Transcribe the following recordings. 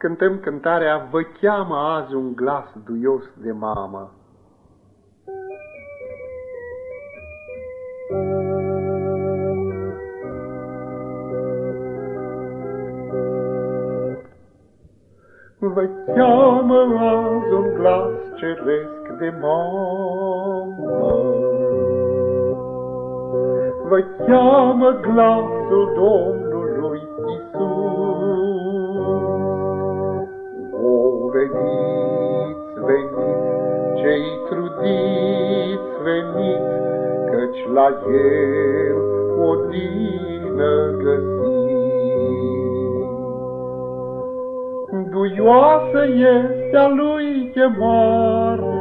cântăm cântarea Vă cheamă azi un glas duios de mamă. Vă cheamă azi un glas ceresc de mamă. Vă cheamă glasul Domnului veniți, veniți, cei trudiți, veniți, Căci la El o dină găsiți. Duioasă este a lui chemare,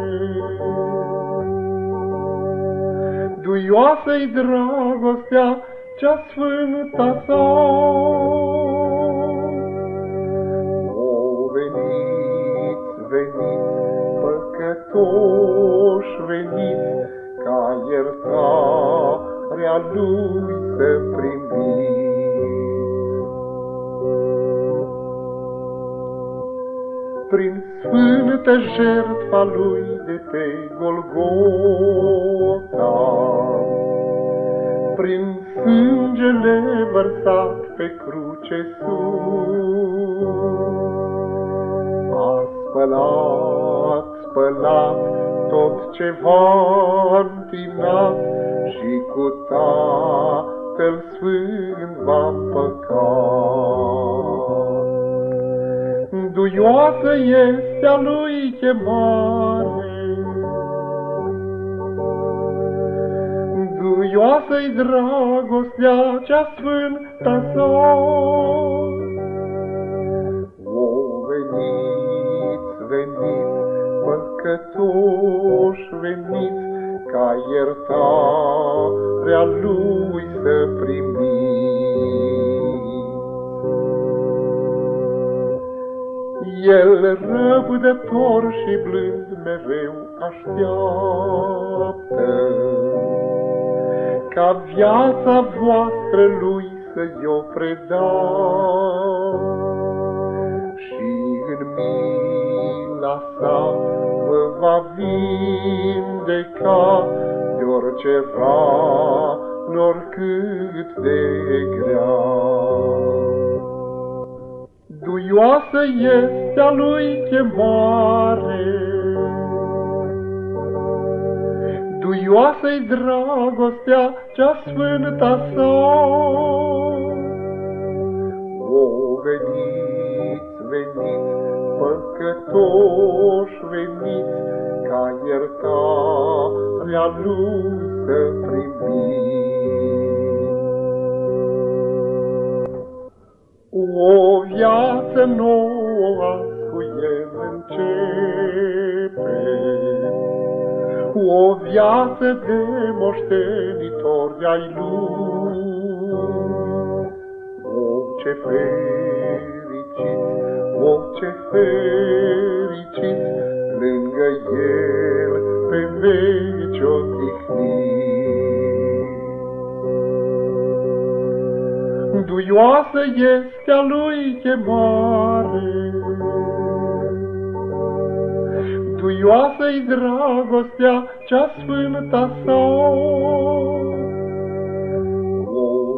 Duioasă-i dragostea cea sfântă sa. Păcătoși, veniți, Ca iertarea lui să primiți. prin sfântă jertfa lui de pe Golgota, prin sângele vărsat pe cruce sus. A spălat, spălat tot ce v-a întinat și cu Tatăl Sfânt v-a păcat. Duioasă este a lui chemare, Duioasă-i dragostea cea sfântă sa. Păcătoși, veniți, Ca iertarea lui să primiți. El răbdător și blând mereu așteaptă ca viața voastră lui să-i-o preda. Și în mila sa vă va vindeca de orice rană, oricât de grea. Duioasă este a lui chemare, Duioasă-i dragostea cea sfântă sa. O, veniți, veniți, păcătoși veniți, iertarea lui să primiți. O viață nouă cu el începe, O viață de moștenitori ai lui. O, ce fericit, o, ce fericit, Lângă el pe veci o Duioasă este a lui chemare, Duioasă-i dragostea cea sfântă sa. O,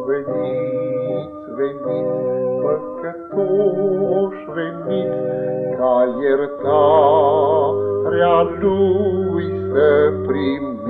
veniți, veniți, păcătoși veniți, Ca iertarea lui să primiți.